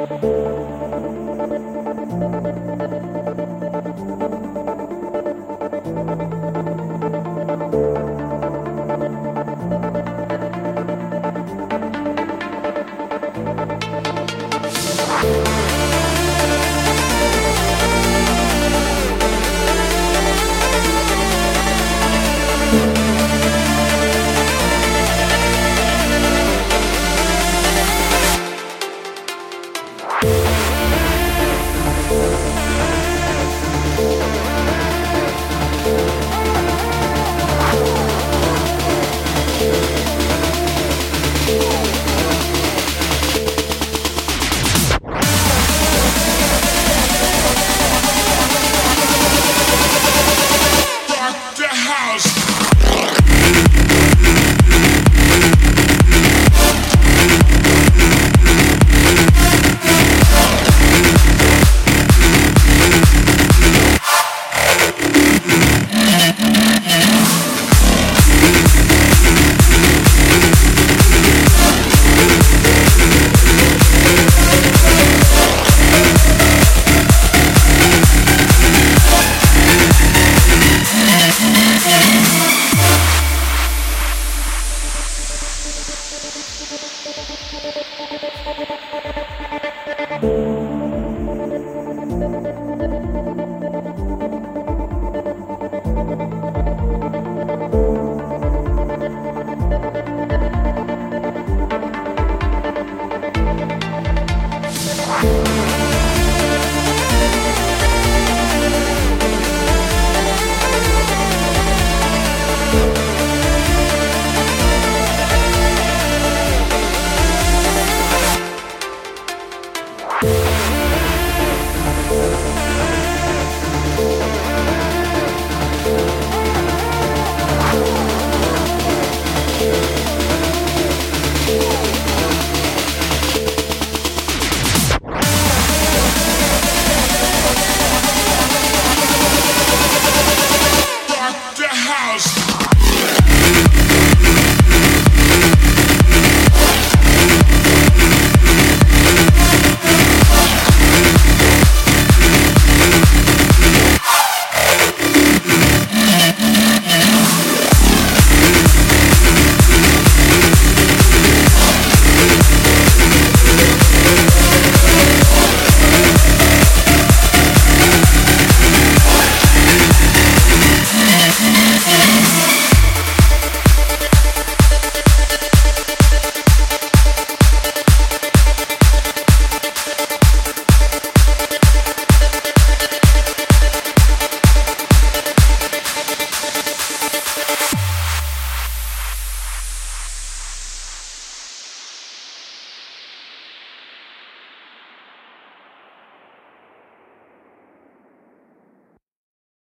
Música house.